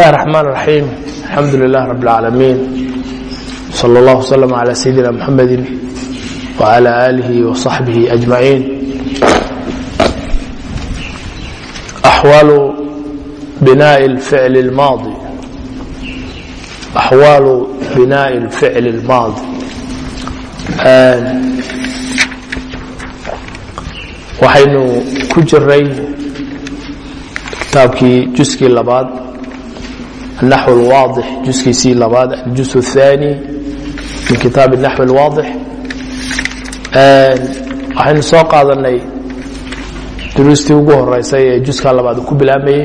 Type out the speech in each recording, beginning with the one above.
الله الرحمن الرحيم الحمد لله رب العالمين صلى الله وسلم على سيدنا محمد وعلى آله وصحبه أجمعين أحوال بناء الفعل الماضي أحوال بناء الفعل الماضي waxaynu ku jiray kitaabkii juskii labaad النحو الواضح juskiisii labaad الجuز الثاني min kitaab النحو الواضح waxaynu soo qaadanay duruustii ugu horeysay ee juska labaad ku bilaamayey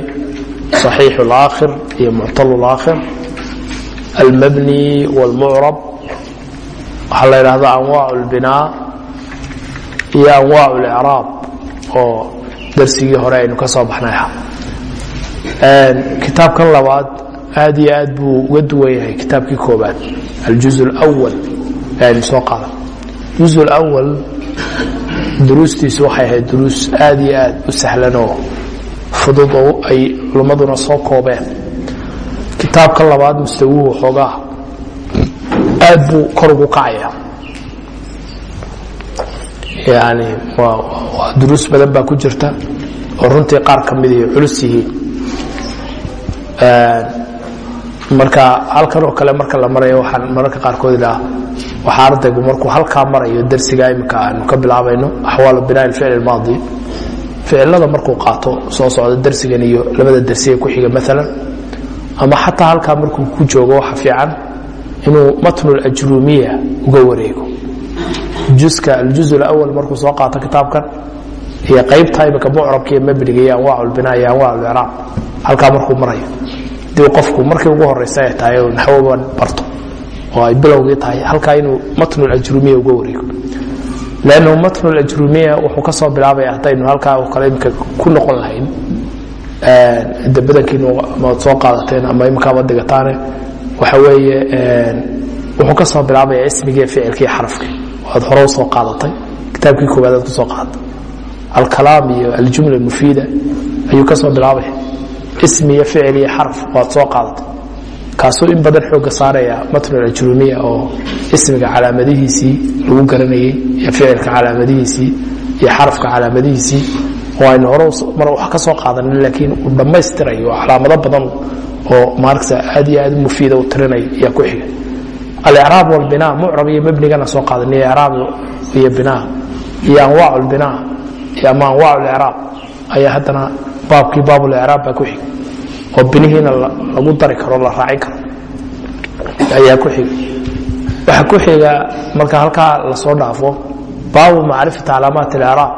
صaحيiح الآkhir iyo muctal الآkhir الmbني والmعرب waxaa la ydhahda أnواع البناء iyo أnواع الإعrاab oo darsigii hore aynu ka soo baxnay kitaabkan labaad aad iyo aad buu uga duwan yahay kitaabkii koobaad aljuz اwal soo aada juz اwal duruustiisu waxay ahayd duruus aad iyo aad u sahlanoo fududoo ay culummaduna soo koobeen. Kitaabka labaad mustawuhu xoogaa aad buu kor ugu kacaya yani waa duruus badan baa ku jirta oo runtii qaar ka mid ay culus yihiin marka halkan oo kale marka la marayo waxaan mararka qaarkood idhaa waxaa ardaygu markuu halkaa marayo darsiga imika aanu ka bilaabayno axwaal binaa ficl ilmaadi. Ficilada markuu qaato soo socda darsigan iyo labada darsiga ku xiga maalan ama xataa halkaa markuu ku joogo waxa fiican inuu matn ajruumiya uga wareego. Juska aljuz awal markuu soo qaato kitaabkan iyo qaybta imika mucrabka iyo mabniga iyo anwaac binaa iyo anwaac icraab halkaa markuu marayo dii qofku markii ugu horeysa ay tahay oo naxwoban barto oo ay bilowgii tahay halkaa inuu matnu اlajrumiya uga wareego. Lannu matnu اlajrumiya wuxuu ka soo bilaabaya haddaynu halkaa oo kale imika ku noqon lahayn de badankiinu amaad soo qaadateen ama imika ama digataane waxa weeye wuxuu ka soo bilaabaya ismigii ficilkii xarafkii. Waad hore u soo qaadatay kitaabkii koobaadaad ku soo qaadatay. Alkalaam iyo aljumla mufiida ayuu ka soo bilaabaya ismi iyo ficil iyo xaraf waad soo qaadatay. Kaasuu in badan xooga saaraya matnu ajrumiya oo ismiga calaamadihiisii lagu garanayey iyo ficilka calaamadihiisii iyo xarafka calaamadihiisii. Oo aynu hore mar wax ka soo qaadanin laakiin uu dhammaystirayo calaamado badan oo maaragta aad iyo aad mufiida u tirinaya ayaa ku xiga. Alicraab walbinaa mucrab iyo mebnigana soo qaadanay icraab iyo binaa iyo anwaac lbinaa iyo ama anwaac licraab ayaa haddana baabkii baabulcraab baa ku xiga oo binihiina lagu dari karo la raacin karo ayaa ku xiga waxaa ku xiga marka halkaa la soo dhaafo baabu macrifati calaamaat alcraab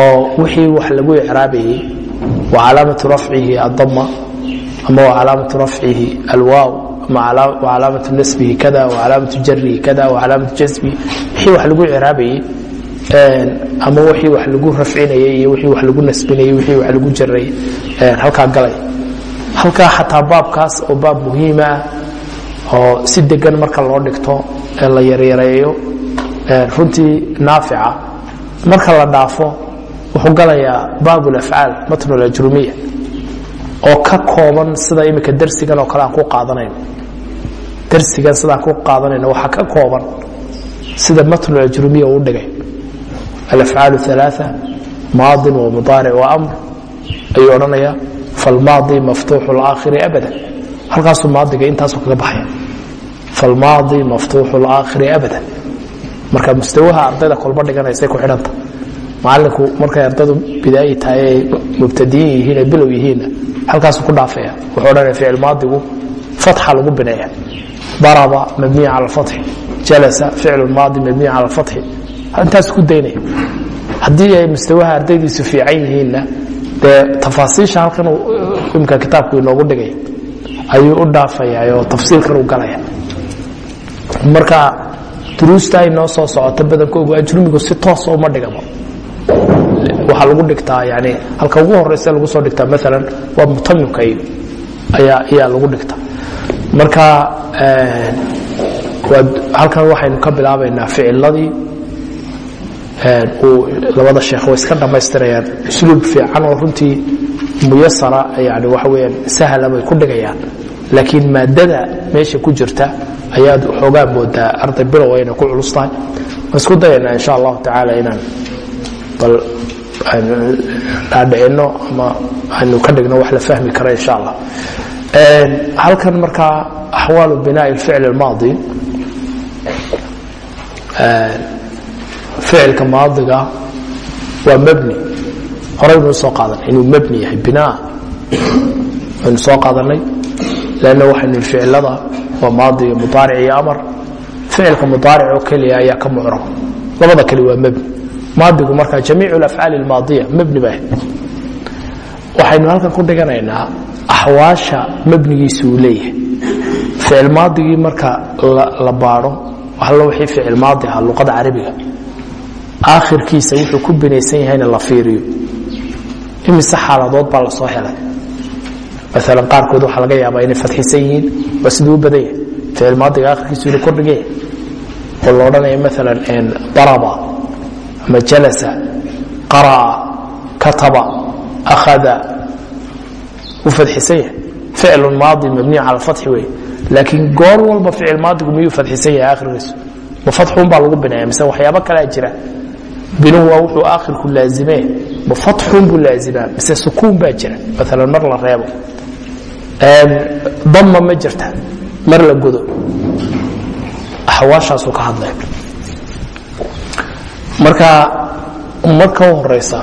oo wixii wax lagu icraabayey wa calaamatu rafcihi adama ama wa calaamatu rafcihi alwaaw calaamatu nasbihi kada wacalaamatu jarihi kada wacalaamatu jasbihi wixii wax lagu ciraabayey ama wixii wax lagu rafcinayey iyo wixii wax lagu nasbinayey wixii wax lagu jarayey halkaa galay. Halkaa xataa baabkaas oo baab muhiima ah oo si degan marka loo dhigto ee la yaryareeyo runtii naafica. Marka la dhaafo wuxuu galayaa baab اlafcaal matn اlajrumiya oo ka kooban sida imika darsigan oo kale aan ku qaadanayno darsigan sidaan ku qaadanayno waxaa ka kooban sida matnu ajrumiya uu dhigay alafcaal aaa maadi wmudaaric wamr ayuu odhanaya falmaadi maftuuxu laakhiri abada halkaasuu maadiga intaasu kaga baxaya falmaadi maftuuxu laakhiri abada marka mustawaha ardayda kolba dhiganaysay ku xidhanta macalinku markay ardaydu bidaayi tahay ay mubtadiin yihiin ay bilow yihiinna halkaasuu ku dhaafaya wuxuu odhanaya ficil maadigu fatxa lagu bineeya daraba mabniya cala alfatxi jalasa ficlu maadi mabniya cala alfatxi intaas ku daynaya haddii ay mustawaha ardaydiisu fiican yihiinna dee tafaasiisha halkan imka kitaabku inoogu dhigay ayuu u dhaafaya oo tafsiilkan u galaya. Marka duruusta ay noo soo socota badankoogu ajrumigu si toosa uma dhigamo. Waxaa lagu dhigtaa yani halka ugu horeysa lagu soo dhigtaa maalan waa mutamimka ayaa ayaa lagu dhigtaa. Marka halkan waxaynu ka bilaabaynaa ficiladii uu labada sheekh way iska dhammaystirayaan. Usluub fiican oo runtii muyasara yani waxa weyaan sahla bay ku dhigayaan. Laakiin maadada meesha ku jirta ayaad xoogaa moodaa arday bilow inay ku culus tahay waan isku dayaynaa insha allahu tacaala inaan bal dhaadhicinno ama aynu ka dhigno wax la fahmi kara insha allah. Halkan markaa axwaalu binaa'i alficl almaadi ficilka maadiga waa mebni horeynuu soo qaadanay inuu mebni yahay binaa aynu soo qaadanay lanna waxaynu ficilada waa maadi iyo mudaaric iyo amar ficilka mudaaric oo keliya ayaa ka mucrab labada kale waa mebni maadigu markaa jamiic اlafcaali اlmaadiya mebni ba waxaynu halkan ku dhiganaynaa axwaasha mebnigiisa uu leeyahay ficil maadigii marka la baadho allo wixii ficil maadi ahaa luqada carabiga aakhirkiisa wuxuu ku binaysan yahayna la fiiriyo. Imise xaaladood baa la helay. Maalan qaarkood waxaa laga yaabaa inay fadxisan yihiin waa siduu u badan yahay. Ficil maadiga inuu kordhigaya oo la odhanaya maalan daraba ama jalasa qara'a kataba akhada. Wuu fadxisan yahay. Ficlu maadi mabniyu cala alfatxi wey laakiin goor walba ficil maadigu miyuu fadxisan yahay aakhirkiisu? Ma fatxuun baa lagu binaya mise waxyaabo kalea jira binuhu waa wuxuu aakhirku laazimee ma fatxuun buu laazimaa mise sukuun baa jira maalan mar la reebo damma ma jirta mar la godo axwaashaasuu ka hadlaya marka marka u horeysa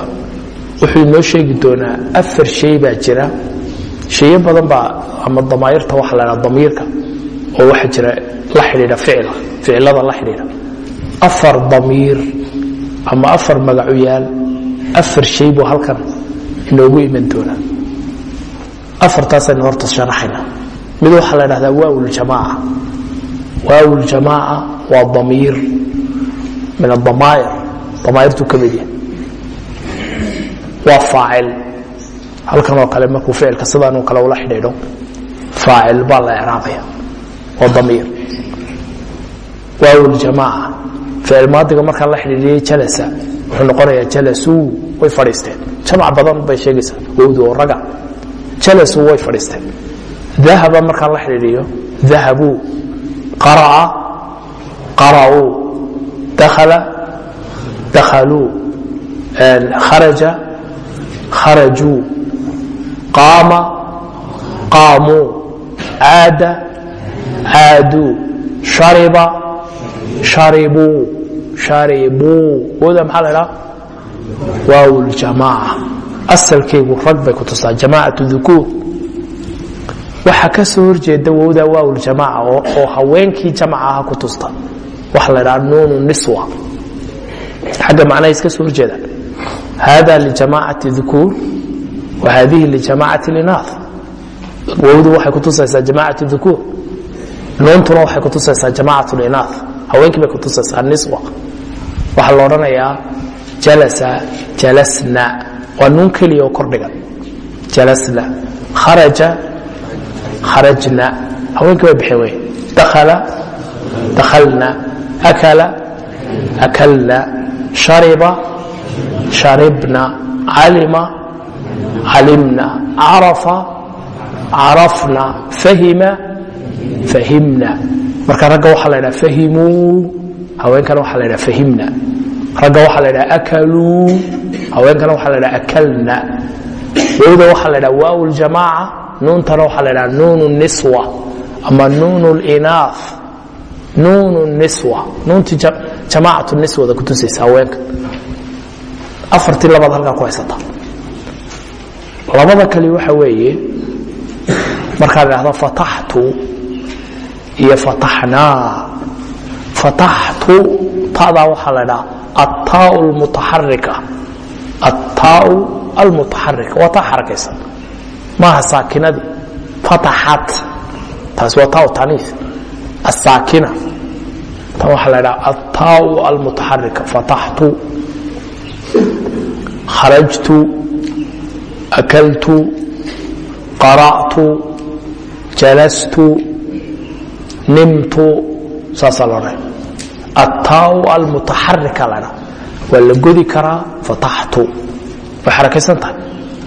wuxuu inoo sheegi doonaa afar shay baa jira shayo badan baa ama damaayirta waxa la dhaha damiirka oo waxa jira la xidhiidha ficila ficilada la xidhiidha afar damiir ama afar magacuyaal afar shay buu halkan inoogu iman doonaa. Afartaasaynu horta sharaxayna. Mid waxaa la dhahdaa waawuljamaaca waawuljamaaca waa damiir. Min adamaa'ir damaairtuu ka mid yahay. Waa faacil. Halkan oo kale markuu ficilka sidaanoo kale ula xidhiidho faacil baa la ecraabaya waa damiir. Waawuljamaaca ficil maadiga markaa la xidhiidhiyey jalasa wuxuu noqonayaa jalasuu way fadhiisteen. Jamac badan bay sheegaysaa wowdu oo raga. Jalasuu way fadhiisteen. Dahaba markaa la xidhiidhiyo dahabuu qara'a qara'uu dakhala dakhaluu kharaja kharajuu qaama qaamuu caada caaduu shariba sharibuu sharibuu wowda maxaa la idhaha waaw ljamaaca asalkeygu rag bay ku tusaa jamaacatu dukuur waxaa ka soo horjeeda wowda waaw ljamaaca oo haweenkii jamaca aha ku tusta. Waxa la idhaha nuunu niswa. Xagga macnaha iska soo horjeeda. Hada lijamaacati dukuur wa hadihi lijamaacati linaath wowdu waxay kutusaysaa jamaacatu dukuur nuuntuna waxay kutusaysaa jamacat linaath haweenkii bay kutusaysaa niswa waxaa la odhanayaa jalasa jalasna. Waa nuun keliya oo kordhigan jalasna kharaja kharajna. Haweenkii bay bixeen wey dakhala dakhalna. Akala akalna. Shariba sharibna. Calima calimna. Carafa carafna. Fahima fahimna marka ragga waxaa la ydhaha fahimuu haweenkana waxaa la ydhaha fahimna. Ragga waxaa la ydhaha akaluu haweenkana waxaa la ydhaha akalna. Wowda waxaa la ydhaha waaw ljamaaca nuuntana waxaa la ydhaha nuunu niswa. Ama nuunu linaath nuunu niswa. Nuuntii jamaacatu niswada kutusaysa haweenka. Afartii labaad halkaa ku haysata. Labada kale waxa weeye markaa la dhahdo fataxtu iyo fataxnaa. Fataxtu tadaa waxaa la dhaha attaau almutaxarika attaau almutaxarika waa taa xarakaysan maaha saakinadii. Fataxat. Taasi waa taau taniis asaakina tan waxaa la dhaha attaau almutaxarika fataxtu. Kharajtu. Akaltu. Qara'tu. Jalastu nimtu saasaa lo odhan attaau almutaxarika la dhaa waa la godi karaa fataxtu. Way xarakaysan tahay.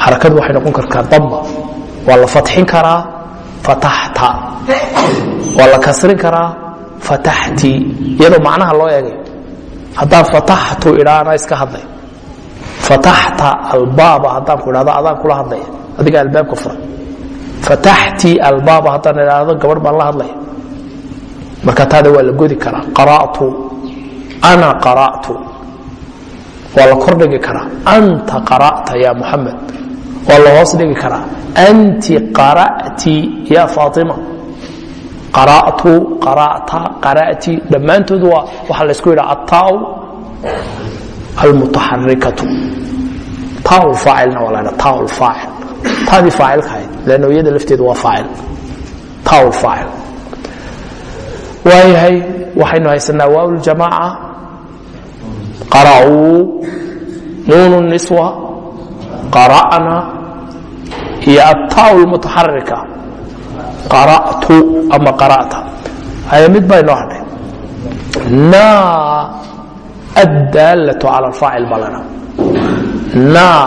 Xarakadu waxay noqon kartaa damba waa la fatxin karaa fataxta. Waa la kasrin karaa fataxti. Iyadoo macnaha loo eegay. Haddaan fataxtu idhaana iska hadlay. Fataxta albaaba haddaan ku idhahdo adaan kula hadlaya adiga albaabka furay. Fataxti albaaba haddaan idhaahdo gabadh baan la hadlaya marka taada waa la godi karaa. Qara'tu ana qara'tu waa la kordhigi karaa. Anta qara'ta ya muxamed waa la hoos dhigi karaa. Anti qara'ti ya faatima. Qara'tu qara'ta qara'ti dhammaantood waa waxaa la isku yidhaha attaau almutaxarikatu taau faacilna waa la ydhaha taau lfaacil taadii faacilka ahayd leanno iyada lafteedu waa faacil. Taau lfaacil waayahay waxaynu haysanaa waaw ljamaaca qara'uu nuunu niswa qara'na iyo attaau lmutaxarika qara'tu ama qara'ta. Haya mid baa inoo hadhay naa addaalatu cala alfaacil baa ladhaa naa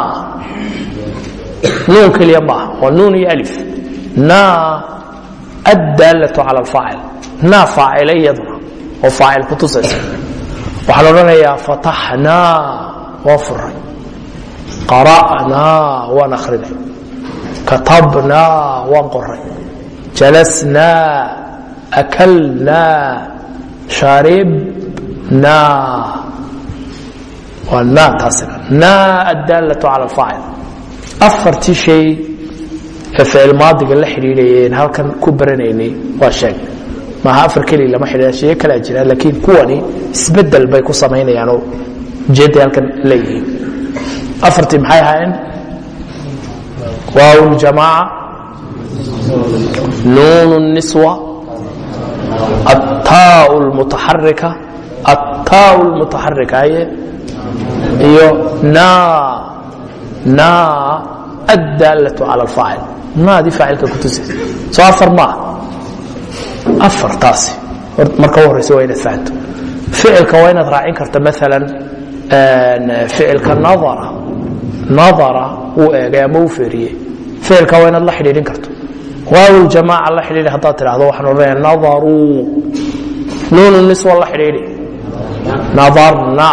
nuun keliya maaha. Waa nuun iyo alif. Naa addaalatu cala alfaacil. Naa faacila iyaduna oo faacil ku tusaysa. Waxaa la odhanayaa fataxnaa waa furay qara'naa waan akhrinay katabnaa waan qoray jalasnaa akalnaa sharibnaa waa naa taasina naa addaalatu cala alfaacil. Afartii shay ee ficil maadiga la xidhiidhayeen halkan ku baranaynay waa sheeg. Maaha afar keliya lama xidhiidha sheye kalaa jira laakiin kuwani isbeddel bay ku samaynayaan oo ujeedday halkan leeyihiin. Afartii maxay ahaayeen? Waaw ljamaaca nuun الniswa attaau lmutaxarika attaau lmutaxarika haye? Iyo naa. Naa addaalatu cala alfaacil naadii faacilka ku tusaysa soo afar maa afar taasi. Marka u horeysa waa inaad fahanto ficilka waa inaad raacin karta maalan ficilka nadara. Nadara uu eegay ama uu feeriyey ficilka waa inaad la xidhiidhin karto. Waaw ljamaaca la xidhiidhi haddaad tidhahdo waxaan odhanaya nadaruu nuunu niswa la xidhiidhi. Nadarna.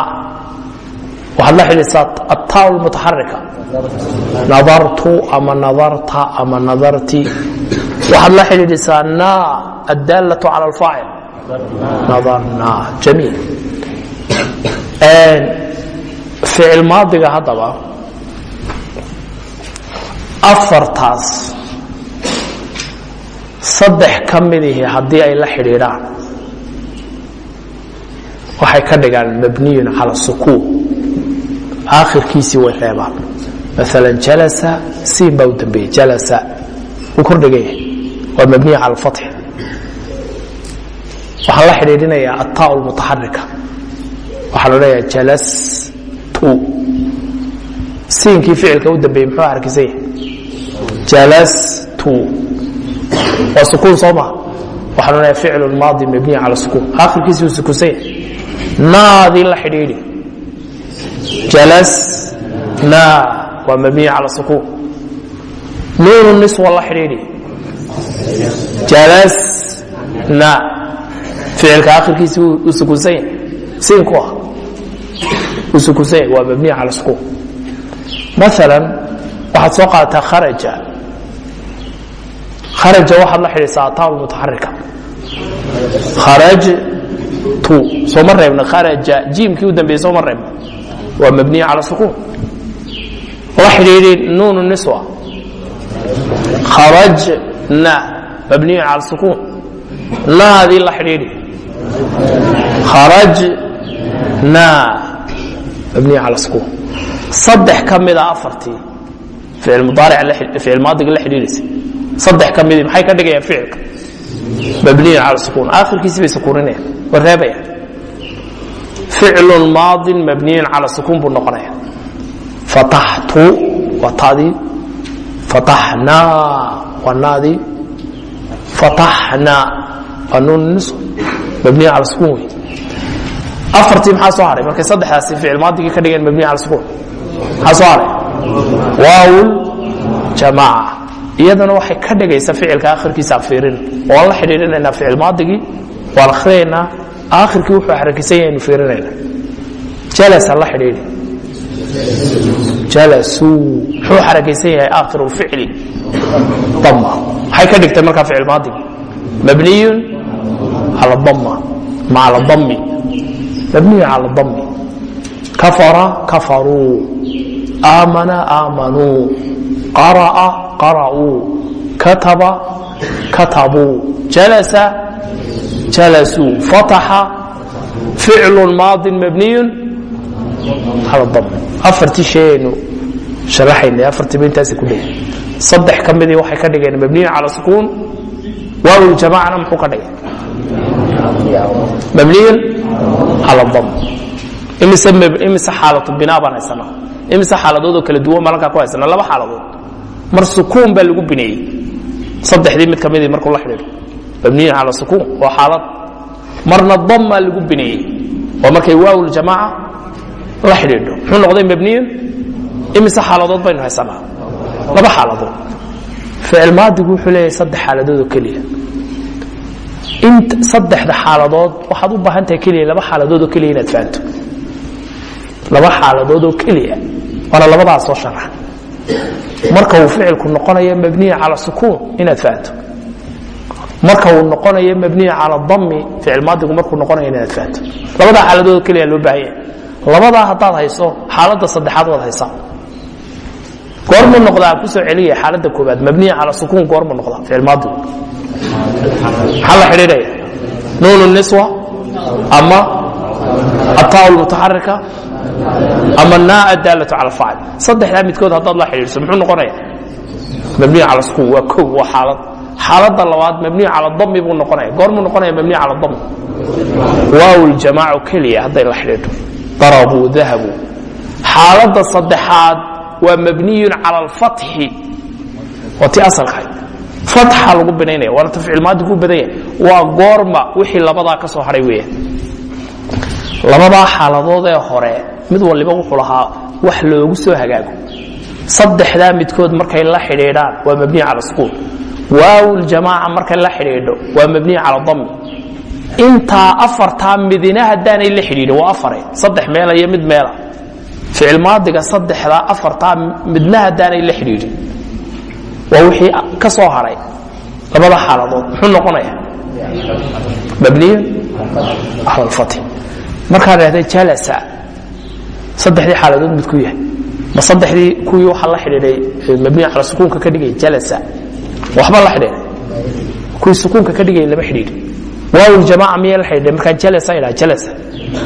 Waxaad la xidhiidhsaa attaau lmutaxarika nadartu ama nadarta ama nadarti waxaad la xidhiidhisaa naa addaalatu cala alfaacil nadarna jamiil. Ficil maadiga haddaba afartaas saddex ka midihii haddii ay la xidhiidhaan waxay ka dhigaan mabniyun cala sukuun. Aakhirkiisii way reebaan maala jalasa siin baa u dambeeyey jalasa wuu kordhigaya waa mabniya cala alfatxi waxaan la xidhiidhinayaa attaau lmutaxarika waxaa la odhanayaa jalastu siinkii ficilka u dambeeyey muxuu harkisan yahay jalastu waa sukuun soo maa waxaan odhanayaa ficlu maadi mabniya cala sukuun aakhirkiisii wuu sukuunsan yahay naadii la xidhiidhi jalasna waa mabniya cala sukuun. Nuunu niswa la xidhiidhi. Jalasna ficilka akhirkiisi yahay siinku ah. Yahay waa mabniya cala sukuun. Maalan waxaad soo qaadataa kharaja. Kharaja waxaad la xidhiidsaa ataa mutaxarika kharajtu. Sooma reebna kharaja. Jiimkii u dambeeyey sooma reebna. Waa mabniya cala sukuun la xidhiidhi nuunu niswa kharajna mabniya cala sukuun naadii la xidhiidhi kharajna mabniya cala sukuun saddex ka mida afartii ficil mudaaric ficil maadiga la xidhiidhaysa saddex ka midii maxay ka dhigayaan ficilka mabniyan cala sukuun aakhirkiisi bay sukuuninayaan waa reebayaan ficlun maadin mabniyan cala sukuun buu noqonaya fataxtu waa taadii fataxnaa waa naadii fataxna waa nuun niswa mabniyan cala sukuun wey afartii maxaa soo haray? Markay saddexdaasi ficil maadigii ka dhigeen mabniyan cala sukuun maxaa soo haray? Waawul jamaaca. Iyadana waxay ka dhigaysa ficilka akhirkiisa fiirin. Oo aan la xidhiidhinaynaa ficil maadigii waan akhriyaynaa aakhirkii wuxuu xarakisan yahay aynu fiirinayna jalasa la xidhiidhi jalasuu muxuu xarakaysan yahay aakhiru ficli? Dama maxay ka dhigtay markaa ficil maadigii mabniyun cala dama ma cala dami mabniyun cala dami kafara kafaruu. Aamana aamanuu. Qara'a qara'uu. Kataba katabuu. Jalasa jalasuu fataxa ficlu maadin mabniyun cala dam afartii sheegaynu sharaxaynay afartiiba intaasi ku dhigay. Saddex ka midii waxay ka dhigeen mabniyun cala sukuun waawljamacana muxuu ka dhigay? Mabniyun cala dam. Imise xaalatu binaa baan haysanaa. Imise xaaladoodoo kala duwan baan halkaa ku haysanaa. Laba xaaladood. Mar sukuun baa lagu bineeyey. Saddexdii mid ka midii markuu la xidhiidho. Mabniyun cala sukuun waa xaalad. Marna dammaa lagu bineeyey. Waa markay waawljamaaca la xidhiidho. Muxuu noqday mabniyun imise xaaladood baynu haysanaa. Laba xaaladood. Ficil maadigu wuxuu leeyahay saddex xaaladood oo keliya. Saddexda xaaladood waxaad u baahan tahay keliya laba xaaladood oo keliya inaad fahanto. Laba xaaladood oo keliya waana labadaas soo sharaxa marka uu ficilku noqonayo mabniya cala sukuun inaad fahanto. Marka uu noqonayo mabniya cala dami ficil maadigu markuu noqonayo inaad fahanto. Labadaa xaaladood oo keliya loo baahan yahay. Labadaa haddaad hayso xaaladda saddexaad waad haysaa goormuu noqdaa ku soo celiya xaaladda koobaad mabniya cala sukuun goormuu noqdaa ficil maadigu maxaa la xidhiidhaya nuun niswa ama ataa lmutaxarika ama naa adaalatu cala alfacil saddexdaa midkood haddaad la xidhiidhso muxuu noqonaya? Mabniya cala sukuun waa kow waa xaalad. Xaaladda labaad mabniya cala dami buu noqonaya. Goormuu noqonaya mabniya cala dami waaw ljamaacu keliya hadday la xidhiidho. Darabuu dahabuu xaaladda saddexaad waa mabniyun cala alfatxi. Waa tii asalkahay fatxa lagu binaynaya waana tafciil maadi ku badan yahay goorma wixii labadaa ka soo hadhay weeyaan. Labadaa xaaladood ee hore mid waliba wuxuu lahaa wax loogu soo hagaago. Saddexdaa midkood markay la xidhiidhaan waa mabniya cala sukuun waawljamaaca markay la xidhiidho waa mabniya cala dami intaa afartaa midina haddaanay la xidhiidhin waa afare. Saddex meela iyo mid meela ficil maadiga saddexdaa afartaa midna haddaanay la xidhiidhin waa wixii ka soo haray labada xaaladood muxuu noqonaya mabniyun cala alfatx markaan idhahda jalasa saddexdii xaaladood mid ku yahay ma saddexdii kuwii waxaa la xidhiidhay mabniya cala sukuunka ka dhigay jalasa waxba la xidhiidhay kuwii sukuunka ka dhigay lama xidhiidhin waaw ljamaaca miyaa la xidhiidhay? Markaan jalasa idhaha jalasa.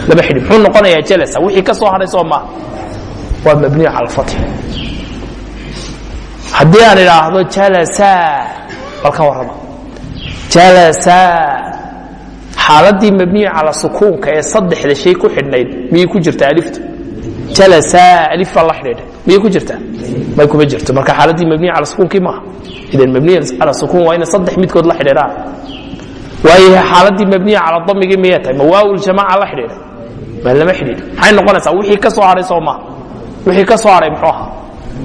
Lama xidhiidh. Muxuu noqonayaa jalasa? Wixii ka soo haray soo maaha waa mabniya cala alfatx haddii aan idhaahdo jalasa bal ka warrama jalasa xaaladii mabniya cala sukuunka ee saddexda shay ku xidhnayd miyay ku jirta alifta jalasa alif baa la xidhiidhay. Miyay ku jirtaa may kuma jirto. Marka xaaladii mabniya cala sukuunkii maaha. Idan mabniya cala sukuun waa inay saddex midkood la xidhiidhaan waayahay xaaladii mabniya cala damigii miyay tahay ma waawuljamaaca la xidhiidhay ma lama xidhiidhin. Maxay noqonaysaa wixii ka soo haray soo maaha wixii ka soo haray muxuu ahaa?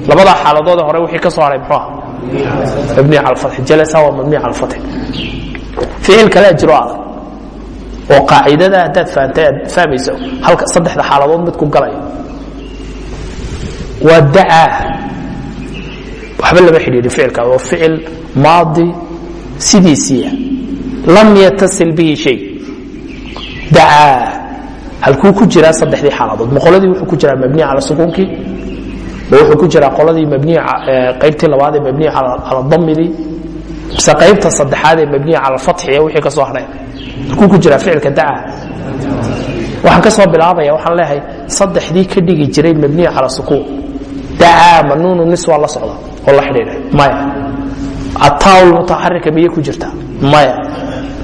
Labadaa xaaladoode hore wixii ka soo haray muxuu ahaa? Mabniya cala alfatx jalasa waa mabniya cala alfatx ficil kalea jiro adag oo qaacidada haddaad fahamtay aad fahmayso halka saddexda xaaladood mid ku galayo waa dacaa waxba lama xidhiidhin ficilka waa ficil maadi sidiisiiya lam yatasil bihi shay. Dacaa. Halkuu ku jiraa saddexdii xaaladood. Ma qoladii wuxuu ku jiraa mabniya cala sukuunkii ma wuxuu ku jiraa qoladii mabniya qaybtii labaad ee mabniya cala damidii mise qaybta saddexaad ee mabniya cala alfatxi ee wixii ka soo hadhay halkuu ku jiraa ficilka dacaa. Waxaan ka soo bilaabaya waxaan leeyahay saddexdii ka dhigi jiray mabniya cala sukuun. Dacaa ma nuunu niswa la socda oo la xidhiidhay. Maya. Ataawl mutaxarika miyay ku jirtaa? Maya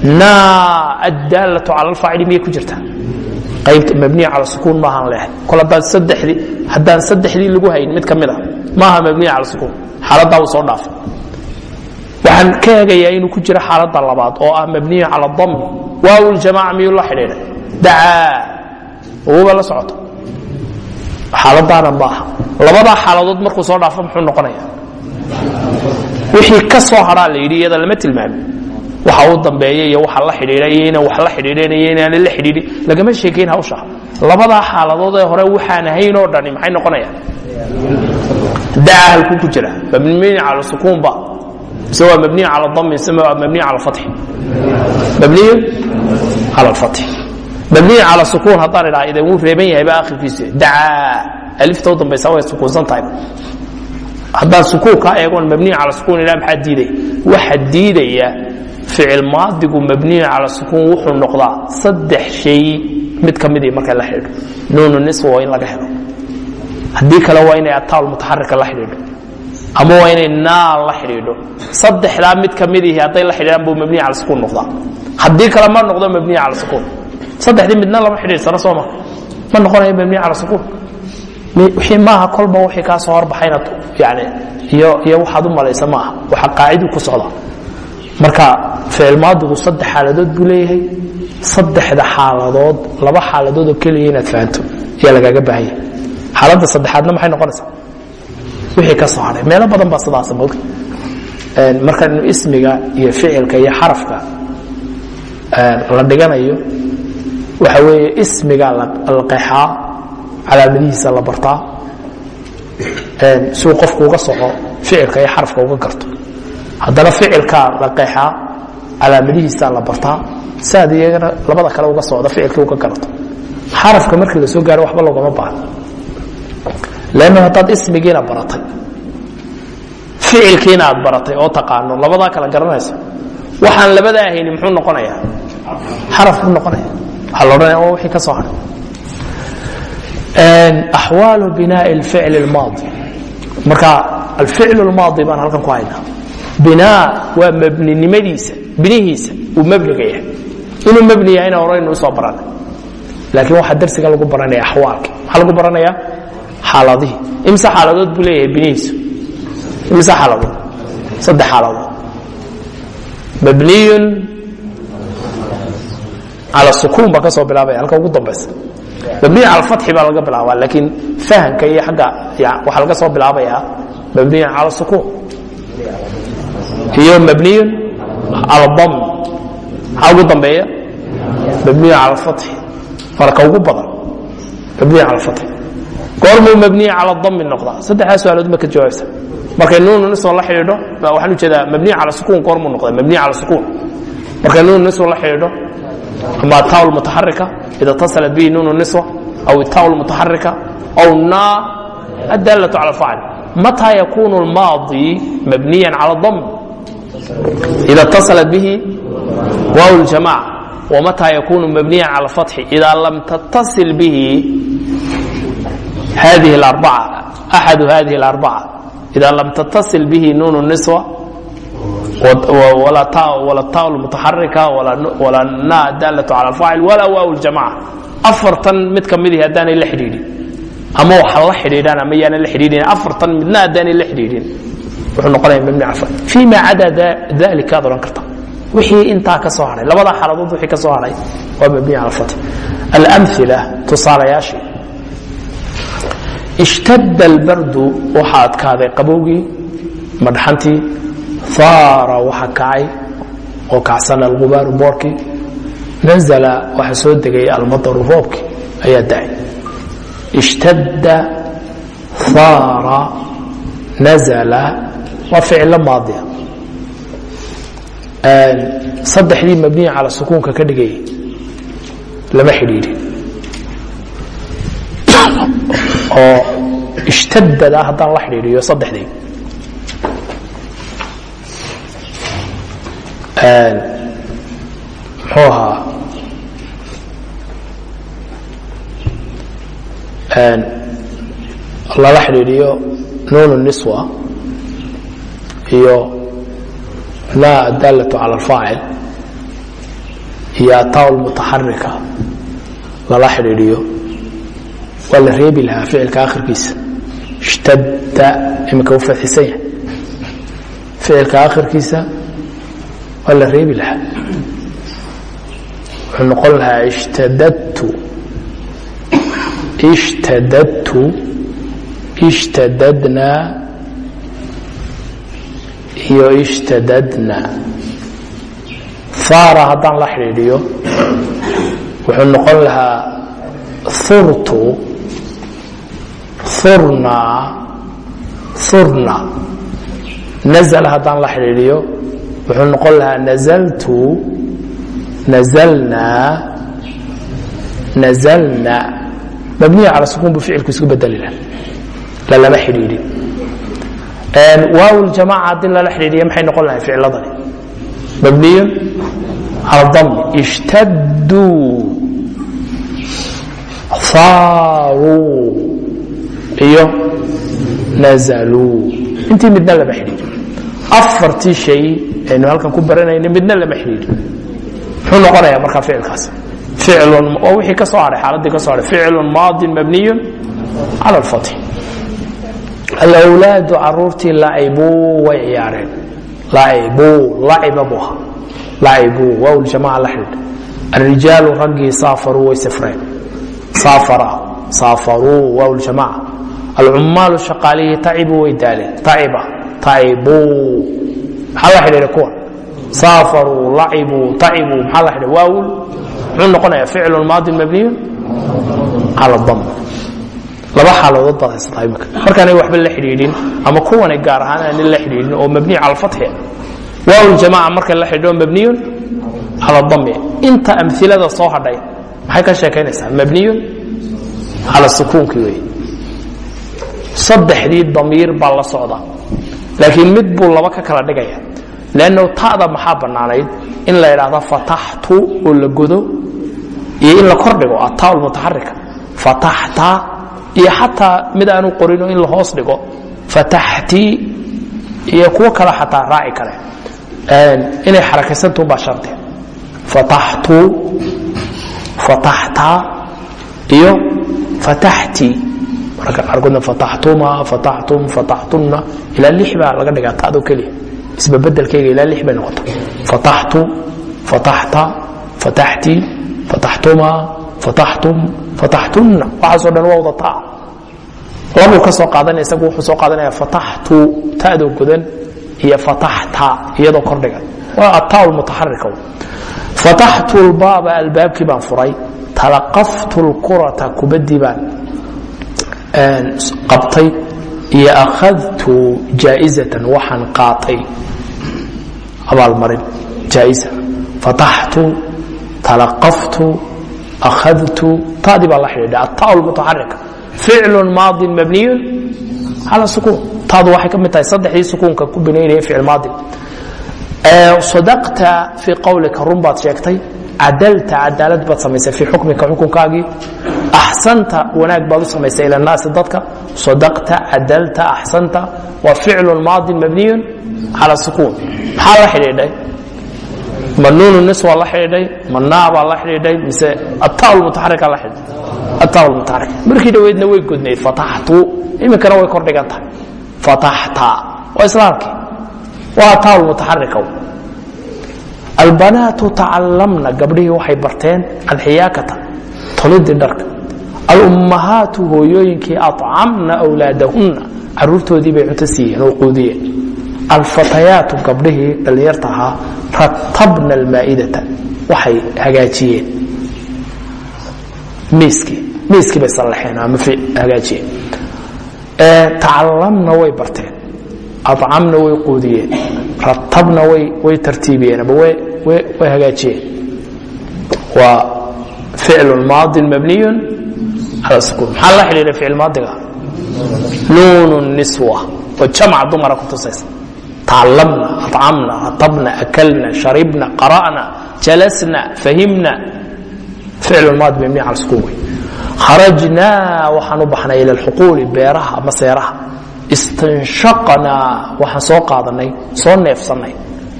naa addaalatu cala alfaacili miyay ku jirtaa? Qaybta mabniya cala sukuun maahaan leehay kol haddaan saddexdii haddaan saddexdii lagu hayn mid ka mid a maaha mabniya cala sukuun. Xaaladdaa wuu soo dhaafay. Waxaan ka egayaa inuu ku jiro xaaladda labaad oo ah mabniya cala dami waawuljamaaca miyuu la xidhiidhay? Dacaa. Uguba la socoto. Xaaladaana ma aha. Labadaa xaaladood markuu soo dhaafo muxuu noqonaya wixii ka soo hadhaa la yidhi iyada lama tilmaamin waxa u dambeeya iyo waxa la xidhiidha iyo la xidhiidhayn iyo la xidhiidhin lagama sheekayn hawsha labadaa xaaladood ee hore waxaan ahayn oo dhani maxay noqonayaan? Daca halkuu ku jira. Mabniyin cala sukuun ba. Mise waa mabniy cala dami mise waa mabniy cala fatxi mabniyu cala alfatxi mabniyin cala sukuun haddaan idhaha idan wuu reeban yahay ba akhirkiisu dacaa alifta u dambaysa way sukuunsan tahay. Haddaan sukuun kaa eegoon mabniyin cala sukuun ilaa maxaa diidaya waxa diidaya ficil maadigu mabniyin cala sukuun wuxuu noqdaa saddex shay mid ka midii marka la xidhiidho nuunu niswa waa in laga helo. Haddii kale waa inay ataal mutaxarika la xidhiidho. Ama waa inay naal la xidhiidho. Saddexdaa mid ka midihi hadday la xidhiidhaan buu mabniy cala sukuun noqdaa. Haddii kale ma noqdo mabniy cala sukuun. Saddexdii midna lama xidhiidsano soo ma. Noqonayo mabniy cala sukuun. Maaha kolba wixii kaa horbaxayna yani iyo iyo waxaad u malaysa ma waxa qaacidu ku socda marka ficil maadigu saddex xaaladood buu leeyahay. Saddexda xaaladood laba xaaladood oo keliya inaad fahanto ayaa lagaaga baahan yahay. Xaaladda saddexaadna maxay noqonaysaa? Wixii ka soo hadhay meelo badan baa sidaasa moogta marka inu ismiga iyo ficilka iyo xarafka la dhiganayo waxa weeye ismiga la qeexaa calaamadihiisa la bartaa siuu qofku uga soco ficilka iyo xarafka uga garto haddana ficilkaa la qeexaa calaamadihiisa la bartaa si aad iyagana labada kale uga socda ficilkii uga garato xarafka markii la gaaro waxba loogama baahno lanno haddaad ismigiina baratay ficilkiina aad baratay oo taqaano labadaa kala garanayso. Waxaan labadaa ahayni muxuu noqonayaa? Xaraf buu noqonaya waxaa la odhanaya waa wixii ka soo hadhay axwaalu binaa'i alficli almaadi. Marka alficlu almaadi baan halkan ku haynaa binaa waa mabninimadiisa binihiisa uu mabniga yahay. Inuu mabni yahayna horaynu u soo baranay laakiin waxaa darsiga lagu baranaya axwaalki maxaa lagu baranayaa xaaladihii. Imse xaaladood buu leeyahay binihiisu? Imse xaaladood? Saddex xaaladood. Mabniyun cala sukuun baa ka soo bilaabaya halka ugu dambaysa. Mabniy cala fatxi baa laga bilaabaa laakiin fahamka iyo xagga waxaa laga soo bilaabayaa mabniyun cala sukuun iyo mabniyun cala dam maxaa ugu dambeeya mabniyun cala fatxi marka ugu badan mabniy cala fatxi goormuu mabniya cala dami noqdaa? Saddexdaa su'aalood ma ka jawaabsa markay nuunu nisoo la xidhiidho waxaan u jeedaa mabniya cala sukuun goormuu noqdaa mabniya cala sukuun. Markay nuunu niswa la xidhiidho ama ataw lmutaxarika ida tasalat bihi nuunu niswa aw itaw lmutaxarika aw na adaalatu cala alfacl mataa yakunu almaadi mabniyan cala dam ida tasalat bihi waaw ljamaca wamataa yakunu mabniyan cala alfatxi ida lam tattasil bihi هذه الأربعة أحد هذه الأربعة إذا لم تتصل به نون النسوة ولا تاء ولا التاء المتحركة ولا ولا نا الدالة على الفاعل ولا واو الجماعة أفرتن مد كمدي هداني لا حديدي أما وحا لا حديدان أما يانا لا حديدين أفرتن مدنا هداني wuxuu noqonaya mabni cafwan fii ma cadaa dalika aad odhan karta. Wixii intaa ka soo haray labada xaaladood wixii ka soo haray waa mabni cala fatx alamila tusaalayaashii. Ishtadda albardu waxaa adkaaday qabowgii madhaxantii haara waxa kacay oo kacsan algubaaru boorkii nazala waxa soo degay almadaru roobkii ayaa da'ay. Ishtadda haara nazala waa ficilo maadiya saddexdii mabniya cala sukuunka ka dhigayay lama xidhiidhin. Oo ishtadada haddaan la xidhiidhiyo saddexdii. Muxuu ahaa? Lala xidhiidhiyo nuun niswa iyo la adaalatu cala alfaacil iyo ataaw lmutaxarika lala xidhiidhiyo. Waa la reebi lahaa ficilka akhirkiisa. Ishtadda iminka u fadxisan yahay. Ficilka akhirkiisa waa la reebi lahaa. Wuxuu noqon lahaa ishtadadtu. Ishtadadtu. Ishtadadnaa iyo ishtadadna. Faara haddaan la xidhiidhiyo wuxuu noqon lahaa urtu urna urna nazl haddaan la xidhiidhiyo wuxuu noqon lahaa nazaltu nazalna nazalna. Mabniya cala sukuun buu ficilku isku bedeli laha lalama xidhiidhin waaw ljamaca haddii lala xidhiidhiya maxay noqon lahay ficladani mabniyun cala dami ishtaduu faaruu iyo nazaluu intii midna lama xidhiidhin afartii shay aynu halkan ku baranayna midna lama xidhiidhin muxuu noqonayaa markaa ficilkaas? Ficlun oo wixii ka soo haray xaaladii ka soo haray ficlun maadin mabniyun cala alfatx alawlaadu caruurtii lacibuu way ciyaareen. Lacibuu laciba buu ahaa. Lacibuu waaw la xidhiidh alrijaalu raggii saafaruu way safreen. Saafara saafaruu waaw alcumaalu shaqaalihii tacibuu way daaleen. Taciba tacibuu maxaa la xidhiidha kuwan saafaruu lacibuu tacibuu maxaa la xidhiidha waawul muxuu noqonayaa ficlun maadin mabniyun cala dam laba xaaladood baad haysataa imika markaanay waxba la xidhiidhin ama kuwanay gaar ahaan aanay la xidhiidhin oo mabniy cala waaw ljamaca markay la xidhiidho mabniyun cala dami inta amilada soo hadhay maxay ka sheekaynaysaa? Mabniyun cala sukuunki wey saddexdii damiir baa la socda. Laakiin mid buu laba ka kala dhigaya. Lanno ta'da maxaa bannaanayd in la idhaahdo fataxtu oo la godo iyo in la kordhigo ataa mutaxarika fataxta iyo xataa mid aanu qorino in la hoos dhigo fataxtii iyo kuwo kale xataa raaci kale. Inay xarakaysantuun baa shardi fataxtu fataxta iyo fataxtii mararka qaarkoodna fataxtuma fataxtum fataxtunna ilaa lix baa laga dhigaa ta'doo keliya. Isbabedelkayga ilaa lix bay noqota fataxtu fataxta fataxtii fataxtuma fataxtunna. Waxaasoo dhan waa labuu ka soo qaadanaya isagu wuxuu soo qaadanaya fataxtu ta'doo godan iyo fataxta iyadoo kordhigan waa ataa lmutaxarika fataxtu lbaaba albaabkii baan furay. Talaqaftu lkurata kubaddii baan qabtay iyo akhadtu jaa'izatan waxaan qaatay abaalmarin jaaiza fataxtu talaqaftu akhadtu taadii baa la xidhiidha ataa lmutaxarika ficlu maadin mabniyun cala sukuun taadu waxay ka mid tahay saddexdii sukuunka ku binaynaya ficil maadin sadaqta fii qowlika run baad sheegtay cadalta cadaalad baad samaysay fii xukmika xukunkaagii axsanta wanaag baad u samaysay ila naasi dadka sadaqta cadalta axsanta waa ficlu maadin mabniyun cala sukuun maxaa la xidhiidhay ma nuunu nis waa la xidhiidhay ma naa baa la xidhiidhay mise ataa mutaxarika la xidhiidhay? Ataa mutaxarik markii dhoweydna way godnayd fataxtu. Iminkana way kordhigan tahay. Fataxta. Waa islaamkii waa ataa mutaxarika albanaatu tacalamna gabdhihii waxay barteen alxiyaakata tolidii dharka. Alummahaatu hooyooyinkii acamna wlaadahunna caruurtoodii bay cunto siiyeen oo quudiyeen alfatayaatu gabdhihii dhallinyarta ahaa ratabna almaa'idata. Waxay hagaajiyeen. Miiskii miiskii bay sallaxeen ama hagaajiyeen. Tacalamna way barteen. Acamna way quudiyeen. Ratabna way tartiibiyeen ama way hagaajiyeen. Waa ficlu maadin mabniyun cala sukuun maxaa la xidhiidha ficil maadiga? Nuunu niswa. Oo jamac dumara ku tusaysa tacalamna acamna ratabna akalna sharibna qara'na jalasna fahimna mabniy cala sukuun wey kharajnaa waxaan u baxnay ila alxuquuli beeraha ama seeraha istanshaqnaa waxaan soo qaadanay soo neefsannay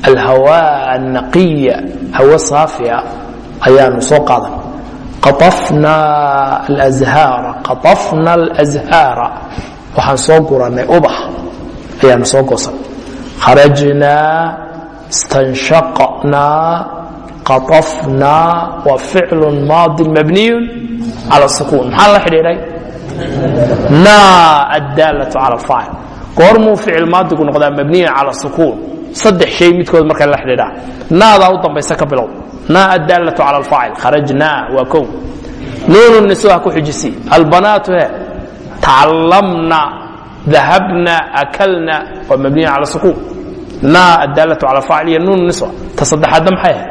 alhawaa annaqiya hawo saafiya ayaanu soo qaadanay qaafna alazhaara qaafna alazhaara waxaan soo gurannay ubax ayaanu soo goosanay kharajnaa istanshaqnaa qaafnaa waa ficlu maadin mabniyun cala sukuun maxaa la xidhiidhay na addaalatu cala alfaacil goormuu ficil maadigu noqdaa mabniyan cala sukuun saddex shay midkood markay la xidhiidhaan naadaa u dambaysa ka bilow naa addaalatu cala alfaacil kharajnaa waa kow nuunu niswaha ku xijisi albanaatu he tacallamna dahabna akalna waa mabniyan cala sukuun naa addaalatu cala alfaacil iyo nuunu niswa. Ta saddexaadna maxay ahayd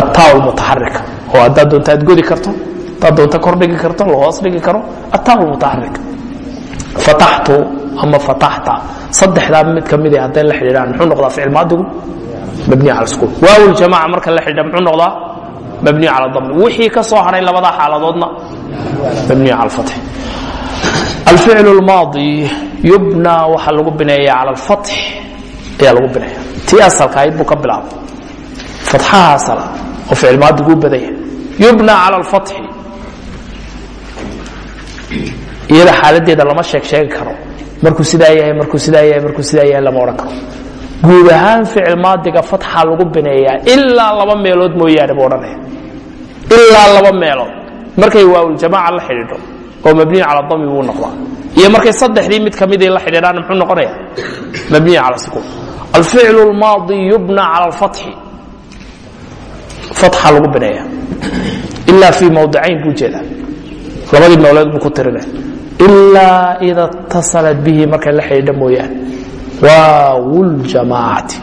attaaw lmutaxarika oo haddaad doonta aad godi karto haddaad doonta kor dhigi karto la hoos dhigi karo attaaw lmutaxarik fataxtu ama fataxta saddexdaa mid ka mid hadday la xidhiidhaan muxuu noqdaa ficil maadigu? Mabniya cala sukuun waaw ljamaca marka la xidhiidha muxuu noqdaa mabniya cala dami wixii ka soo haray labadaa xaaladoodna mabniya cala fatx alficl اlmaadi yubna waxaa lagu bineeya cala alfatx ayaa lagu bineeya tii asalka ahayd buu ka bilaabay fatxaha asala oo ficil maadiguu badanya yubna cala alfatxi iyada xaaladeeda lama sheeg sheegi karo markuu sidaa yahay markuu sidaa yahay markuu sidaa yahay lama odhan karo guud ahaan ficil maadiga fatxa lagu bineeyaa ilaa laba meelood mooyaane buu odhanaya ilaa laba meelood markay waawuljamaaca la xidhiidho oo mabniya cala dami buu noqdaa. Iyo markay saddexdii mid kamidii la xidhiidhaan muxuu noqonaya? Mabniya cala sukuun alficlu lmaadi yubna cala alfatxi fatxa lagu bineeya ilaa fii mawdicayn buu jeedaa. Labadii meelood buu ku tirinaya ilaa ida اtasalat bihi markay la xidhiidho mooyaane. Waawuljamaacati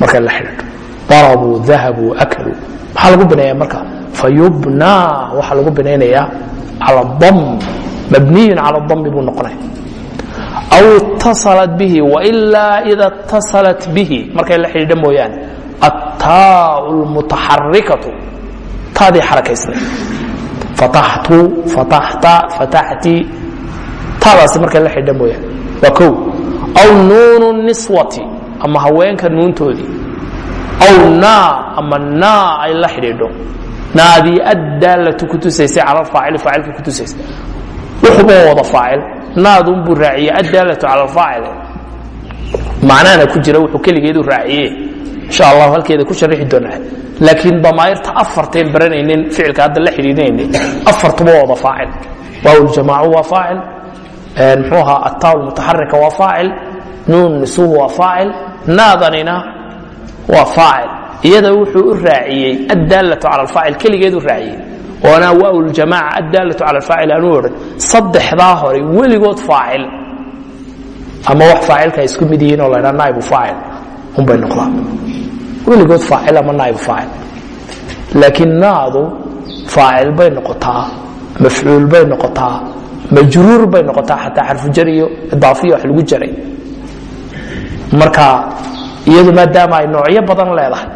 markay la xidhiidho. Darabuu dahabuu akaluu maxaa lagu bineeya marka fayubna waxaa lagu binaynayaa cala dam mabniyun cala dami buu noqonaya aw itasalat bihi wailaa ida اtasalat bihi markay la xidhiidho mooyaane attaau lmutaxarikatu taadii xarakaysnay fataxtu fataxta fataxti taadaasi markay la xidha mooyaan waa kow aw nuunu niswati ama haweenka nuuntoodii aw naa ama naa ay la xidhiidho naadii addaalatu ku tusaysay cala alfaacili faacilka ku tusaysay wuxuba wada faacil naadunbuu raaciyey addaalatu cala alfaacil. Macnahana ku jira wuxuu keligeedu raaciye insha allahu halkeeda ku sharixi doonaa. Laakiin damaa'irta afarteen baranaynin ficilka hadda la xidhiidinayna afartuba wada faacil. Waawljamaacu waa faacil muxuu ahaa attaaw mutaxarika waa faacil nuun nisuhu waa faacil naadanina waa faacil iyada wuxuu u raaciyey addaalatu cala alfaacil keligeed u raaciyey. Oonaa waawljamaaca addaalatu cala alfaacil aanu odhan saddexdaa hore weligood faacil. Ama wax faacilka isku mid yihiin oo la ydhaa naibu faacil unbay noqdaan. Weligood faacil ama naibu faacil. Laakiin naadu faacil bay noqotaa mafcuul bay noqotaa majruur bay noqotaa xataa xarfujar iyo idaafiya wax lagu jaray. Marka iyadu maadaama ay noocyo badan leedahay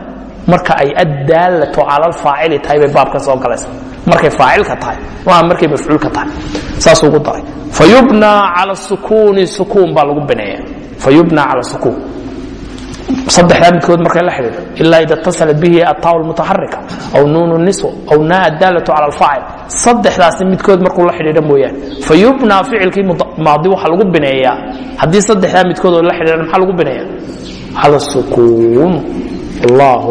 marka ay addaalatu cala alfaacili tahay bay baabka soo galaysa markay faacilka tahay maaha markay mafcuulka tahay. Saasuu ugu daray. Fayubna cala sukuuni sukuun baa lagu bineeya fayubna cala sukuun. Saddexdaa midkood markay la xidhiidho. Ilaa ida اtasalat bihi attaaw lmutaxarika aw nuunu niswa aw naa addaalatu cala alfaacil. Saddexdaasi midkood markuu la xidhiidho mooyaane. Fayubnaa ficilkii maadi waxaa lagu bineeyaa. Haddii saddexdaa midkood oo la xidhiidhan maxaa lagu bineeya cala sukuun. Aclam